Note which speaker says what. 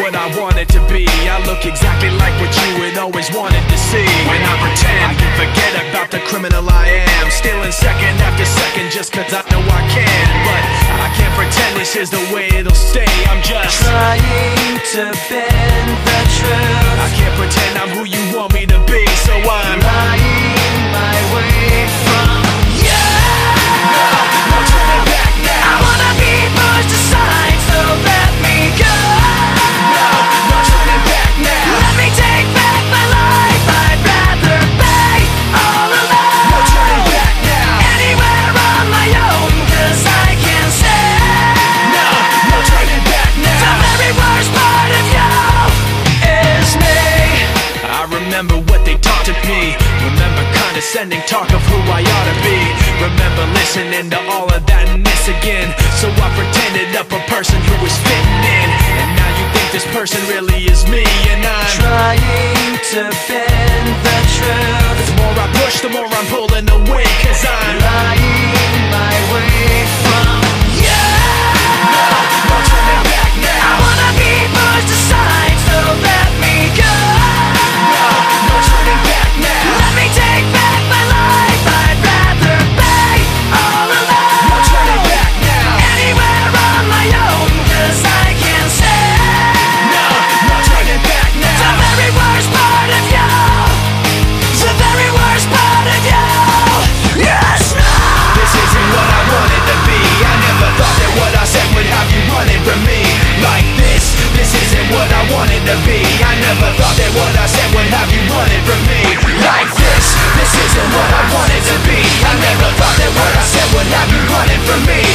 Speaker 1: what I wanted to be. I look exactly like what you had always wanted to see. When I pretend, I can forget about the criminal I am. Stealing second after second just cause I know I can. But I can't pretend this is the way it'll stay. I'm just
Speaker 2: trying to bend the truth.
Speaker 1: I can't pretend I'm who you remember what they taught to me. Remember condescending talk of who I ought to be. Remember listening to all of that this again. So I pretended up a person who was fitting in. And now you think this person really is me, and I'm
Speaker 2: Trying to bend the truth.
Speaker 1: The more I push, the more I'm pulling away, cause I'm for me.